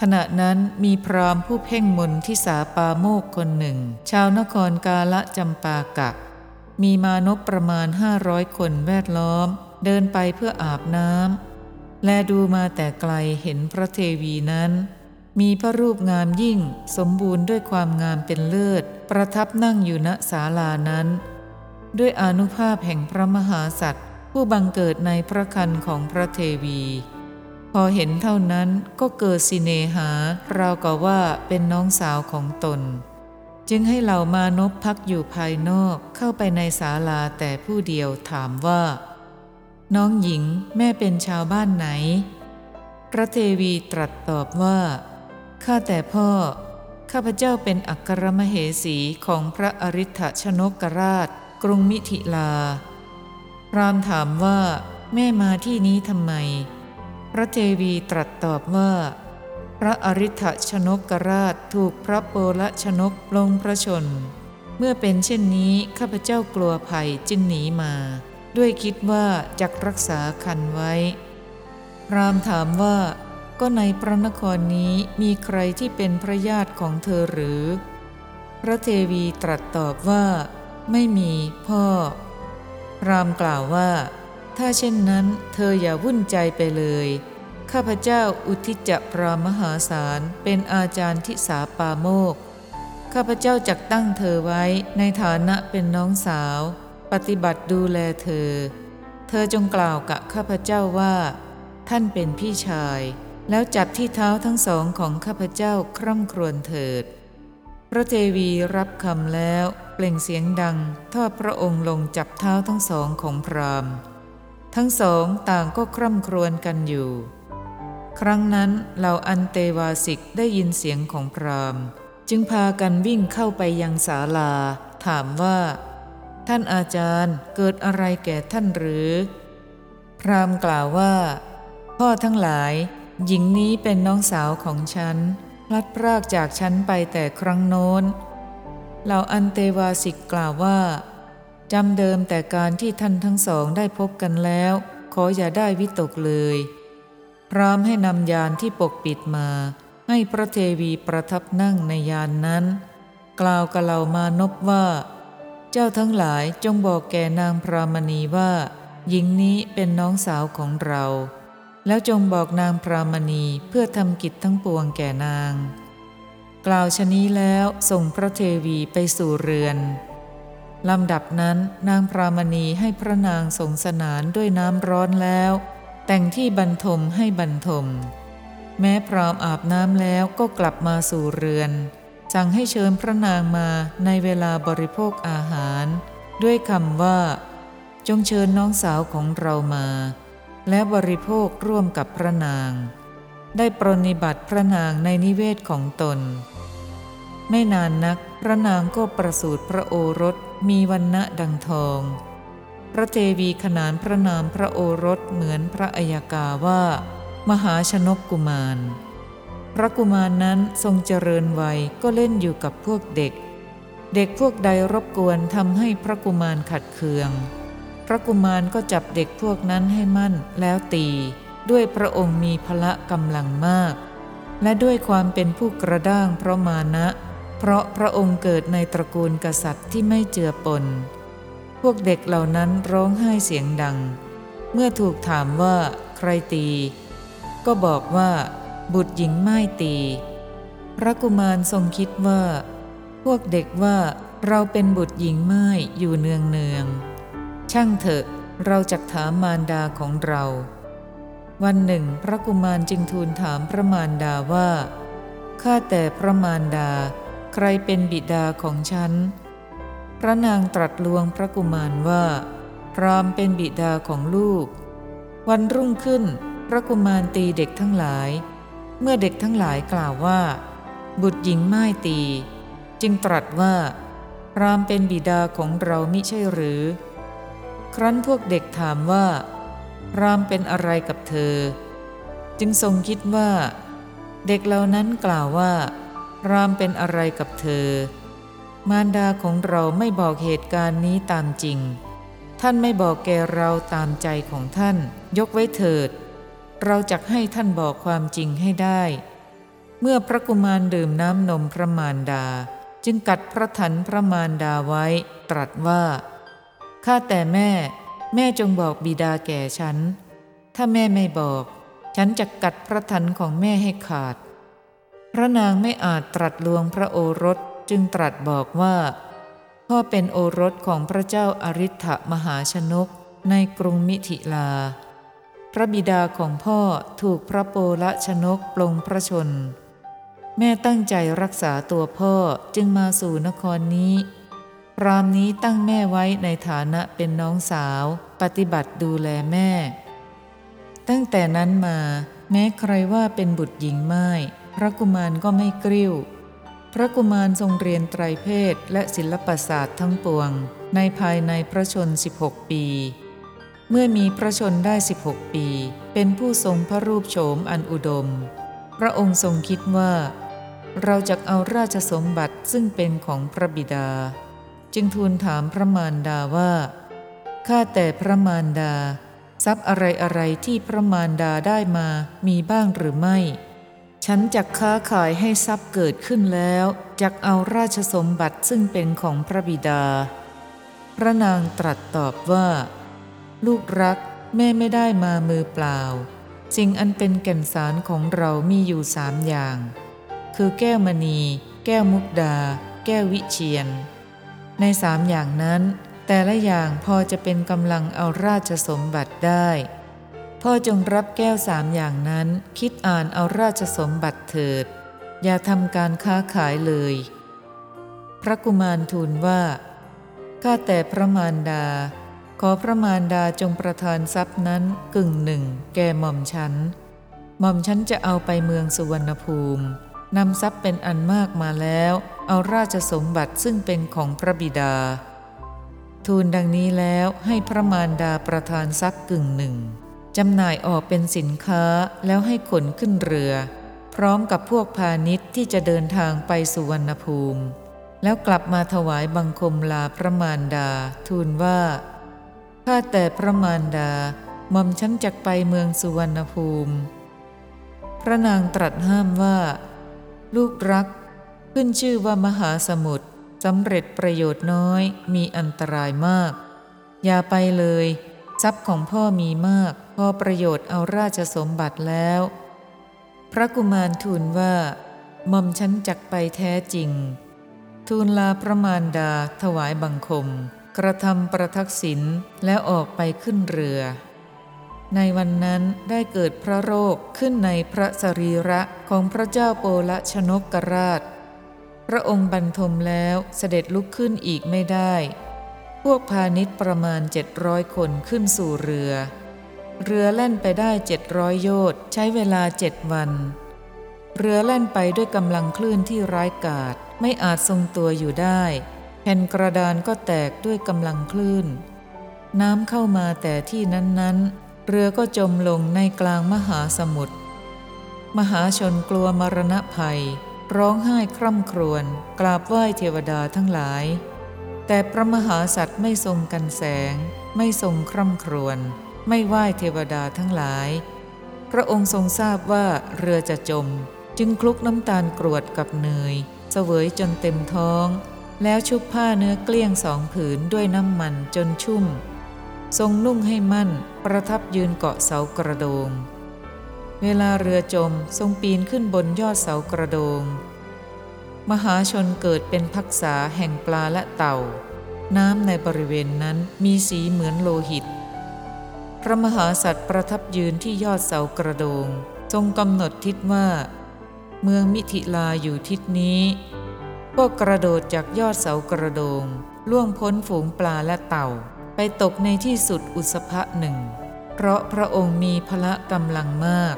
ขณะนั้นมีพรามผู้เพ่งมนที่สาปาโมกคนหนึ่ง ชาวนครกาละจำปากะมีมานพประมาณห้าร้อยคนแวดล้อม เดินไปเพื่ออาบน้ำและดูมาแต่ไกลเห็นพระเทวีนั้น มีพระรูปงามยิ่งสมบูรณ์ด้วยความงามเป็นเลิศ ประทับนั่งอยู่ณศาลานั้น ด้วยอนุภาพแห่งพระมหาสัตว์ผู้บังเกิดในพระคันของพระเทวี พอเห็นเท่านั้นก็เกิดสิเนหาราวกับว่าเป็นน้องสาวของตน จึงให้เหล่ามานพพักอยู่ภายนอกเข้าไปในศาลาแต่ผู้เดียวถามว่า น้องหญิงแม่เป็นชาวบ้านไหน พระเทวีตรัสตอบว่า ข้าแต่พ่อ ข้าพเจ้าเป็นอัครมเหสีของพระอริ t ชนกราช กรุงมิถิลาพรามถามว่า แม่มาที่นี้ทำไม พระเทวีตรัสตอบว่า พระอริ t ชนกราชถูกพระโปละชนกลงพระชน เมื่อเป็นเช่นนี้ข้าพเจ้ากลัวภัยจึงหนีมา ด้วยคิดว่าจะรักษาคันไว้ พรามถามว่าก็ในพระนครนี้มีใครที่เป็นพระญาติของเธอหรือ พระเทวีตรัสตอบว่า ไม่มีพ่อ พรามกล่าวว่า ถ้าเช่นนั้นเธออย่าวุ่นใจไปเลย ข้าพเจ้าอุทิจพรามหาศาลเป็นอาจารย์ทิสาปาโมก ข้าพเจ้าจักตั้งเธอไว้ในฐานะเป็นน้องสาว ปฏิบัติดูแลเธอ เธอจงกล่าวกับข้าพเจ้าว่า ท่านเป็นพี่ชาย แล้วจับที่เท้าทั้งสองของข้าพเจ้าคร่ำครวญเถิด พระเทวีรับคำแล้ว เปล่งเสียงดัง ทอดพระองค์ลงจับเท้าทั้งสองของพราม ทั้งสองต่างก็คร่ำครวญกันอยู่ ครั้งนั้นเหล่าอันเตวาสิกได้ยินเสียงของพรามจึงพากันวิ่งเข้าไปยังศาลา ถามว่า ท่านอาจารย์เกิดอะไรแก่ท่านหรือ พรามกล่าวว่า พ่อทั้งหลาย หญิงนี้เป็นน้องสาวของฉัน พลัดพรากจากฉันไปแต่ครั้งโน้นเหล่าอันเตวาสิกกล่าวว่า จำเดิมแต่การที่ท่านทั้งสองได้พบกันแล้ว ขออย่าได้วิตกเลย พร้อมให้นำยานที่ปกปิดมา ให้พระเทวีประทับนั่งในยานนั้น กล่าวกับเหล่ามานพว่า เจ้าทั้งหลายจงบอกแก่นางพรามณีว่า หญิงนี้เป็นน้องสาวของเรา แล้วจงบอกนางพรามณีเพื่อทำกิจทั้งปวงแก่นาง กล่าวชนี้แล้วส่งพระเทวีไปสู่เรือน ลำดับนั้นนางพรามณีให้พระนางสงสนานด้วยน้ำร้อนแล้ว แต่งที่บรรทมให้บรรทม แม้พรามอาบน้ำแล้วก็กลับมาสู่เรือน สั่งให้เชิญพระนางมาในเวลาบริโภคอาหาร ด้วยคำว่า จงเชิญน้องสาวของเรามา และบริโภคร่วมกับพระนาง ได้ปรนิบัติพระนางในนิเวศของตน ไม่นานนักพระนางก็ประสูติพระโอรส มีวันณะดังทอง พระเทวีขนานพระนามพระโอรสเหมือนพระอัยกาว่า มหาชนกกุมาร พระกุมารนนั้นทรงเจริญวัยก็เล่นอยู่กับพวกเด็ก เด็กพวกใดรบกวนทำให้พระกุมารขัดเคือง พระกุมารก็จับเด็กพวกนั้นให้มั่นแล้วตี ด้วยพระองค์มีพละกำลังมาก และด้วยความเป็นผู้กระด้างเพราะมานะ เพราะพระองค์เกิดในตระกูลกษัตริย์ที่ไม่เจือปน พวกเด็กเหล่านั้นร้องไห้เสียงดัง เมื่อถูกถามว่าใครตี ก็บอกว่า บุตรหญิงไม่ตี พระกุมารทรงคิดว่า พวกเด็กว่าเราเป็นบุตรหญิงไม้อยู่เนืองเนือง ช่างเถอะเราจะถามมารดาของเรา วันหนึ่ง พระกุมารจึงทูลถามพระมารดาว่าข้าแต่พระมารดา ใครเป็นบิดาของฉัน พระนางตรัสลวงพระกุมารว่า พรามเป็นบิดาของลูก วันรุ่งขึ้น พระกุมารตีเด็กทั้งหลาย เมื่อเด็กทั้งหลายกล่าวว่า บุตรหญิงไม่ตี จึงตรัสว่า พรามเป็นบิดาของเรามิใช่หรือ ครั้นพวกเด็กถามว่า พรามเป็นอะไรกับเธอ จึงทรงคิดว่า เด็กเหล่านั้นกล่าวว่า รามเป็นอะไรกับเธอ มารดาของเราไม่บอกเหตุการณ์นี้ตามจริง ท่านไม่บอกแกเราตามใจของท่าน ยกไว้เถิด เราจะให้ท่านบอกความจริงให้ได้ เมื่อพระกุมารดื่มน้ำนมพระมารดา จึงกัดพระทันพระมารดาไว้ ตรัสว่าข้าแต่แม่ แม่จงบอกบิดาแก่ฉัน ถ้าแม่ไม่บอก ฉันจะกัดพระทันของแม่ให้ขาด พระนางไม่อาจตรัสลวงพระโอรสจึงตรัสบอกว่าพ่อเป็นโอรสของพระเจ้าอาริ t มหาชนกในกรุงมิถิลา พระบิดาของพ่อถูกพระโปละชนกปลงพระชน แม่ตั้งใจรักษาตัวพ่อจึงมาสู่นครนี้รามนี้ตั้งแม่ไว้ในฐานะเป็นน้องสาว ปฏิบัติดูแลแม่ ตั้งแต่นั้นมา แม้ใครว่าเป็นบุตรหญิงไม้ พระกุมารก็ไม่กริ้ว พระกุมารทรงเรียนไตรเพศและศิลปศาสตร์ทั้งปวง ในภายในพระชน 16 ปี เมื่อมีพระชนได้ 16 ปี เป็นผู้ทรงพระรูปโฉมอันอุดม พระองค์ทรงคิดว่า เราจะเอาราชสมบัติซึ่งเป็นของพระบิดา จึงทูลถามพระมารดาว่าข้าแต่พระมารดา ทรัพย์อะไรอะไรที่พระมารดาได้มามีบ้างหรือไม่ ฉันจักค้าขายให้ทรัพย์เกิดขึ้นแล้วจักเอาราชสมบัติซึ่งเป็นของพระบิดา พระนางตรัสตอบว่า ลูกรักแม่ไม่ได้มามือเปล่า สิ่งอันเป็นแก่นสารของเรามีอยู่สามอย่าง คือแก้วมณี แก้วมุกดา แก้ววิเชียน ในสามอย่างนั้น แต่ละอย่างพอจะเป็นกำลังเอาราชสมบัติได้ พ่อจงรับแก้วสามอย่างนั้น คิดอ่านเอาราชสมบัติเถิด อย่าทำการค้าขายเลย พระกุมารทูลว่า ข้าแต่พระมารดา ขอพระมารดาจงประทานทรัพย์นั้นกึ่งหนึ่ง แก่หม่อมฉัน หม่อมฉันจะเอาไปเมืองสุวรรณภูมินำทรัพย์เป็นอันมากมาแล้ว เอาราชสมบัติซึ่งเป็นของพระบิดา ทูลดังนี้แล้วให้พระมารดาประทานทรัพย์กึ่งหนึ่ง จำหน่ายออกเป็นสินค้าแล้วให้ขนขึ้นเรือ พร้อมกับพวกพาณิชย์ที่จะเดินทางไปสุวรรณภูมิ แล้วกลับมาถวายบังคมลาพระมารดา ทูลว่าข้าแต่พระมารดาหม่อมฉันจักไปเมืองสุวรรณภูมิ พระนางตรัสห้ามว่า ลูกรัก ขึ้นชื่อว่ามหาสมุทรสำเร็จประโยชน์น้อยมีอันตรายมาก อย่าไปเลย ทรัพย์ของพ่อมีมาก พอประโยชน์เอาราชสมบัติแล้ว พระกุมารทูลว่าหม่อมฉันจักไปแท้จริง ทูลลาพระมารดาถวายบังคม กระทำประทักษิณแล้วออกไปขึ้นเรือ ในวันนั้นได้เกิดพระโรคขึ้นในพระสรีระของพระเจ้าโปละชนกราช พระองค์บรรทมแล้วเสด็จลุกขึ้นอีกไม่ได้ พวกพาณิชย์ประมาณเจ็ดร้อยคนขึ้นสู่เรือ เรือแล่นไปได้เจ็ดร้อยโยชน์ใช้เวลาเจ็ดวัน เรือแล่นไปด้วยกำลังคลื่นที่ร้ายกาจไม่อาจทรงตัวอยู่ได้แผ่นกระดานก็แตกด้วยกำลังคลื่น น้ำเข้ามาแต่ที่นั้นๆ เรือก็จมลงในกลางมหาสมุทรมหาชนกลัวมรณะภัย ร้องไห้คร่ำครวญกราบไหว้เทวดาทั้งหลาย แต่พระมหาสัตว์ไม่ทรงกันแสง ไม่ทรงคร่ำครวญไม่ไหว้เทวดาทั้งหลาย พระองค์ทรงทราบว่าเรือจะจม จึงคลุกน้ำตาลกรวดกับเนยเสวยจนเต็มท้อง แล้วชุบผ้าเนื้อเกลี้ยงสองผืนด้วยน้ำมันจนชุ่ม ทรงนุ่งให้มั่น ประทับยืนเกาะเสากระโดง เวลาเรือจมทรงปีนขึ้นบนยอดเสากระโดง มหาชนเกิดเป็นพักษาแห่งปลาและเต่า น้ำในบริเวณนั้นมีสีเหมือนโลหิต พระมหาสัตว์ประทับยืนที่ยอดเสากระโดง ทรงกำหนดทิศว่า เมืองมิถิลาอยู่ทิศนี้ ก็กระโดดจากยอดเสากระโดง ล่วงพ้นฝูงปลาและเต่า ไปตกในที่สุดอุสภะหนึ่ง เพราะพระองค์มีพละกำลังมาก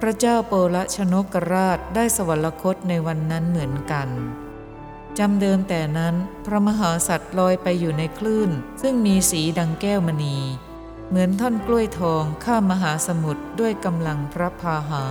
พระเจ้าโปละชนกราชได้สวรรคตในวันนั้นเหมือนกันจำเดิมแต่นั้นพระมหาสัตว์ลอยไปอยู่ในคลื่น ซึ่งมีสีดังแก้วมณี เหมือนท่อนกล้วยทองข้ามมหาสมุทรด้วยกำลังพระพาหา